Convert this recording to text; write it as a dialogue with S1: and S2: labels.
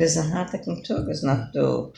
S1: There's a heart takim too, is not to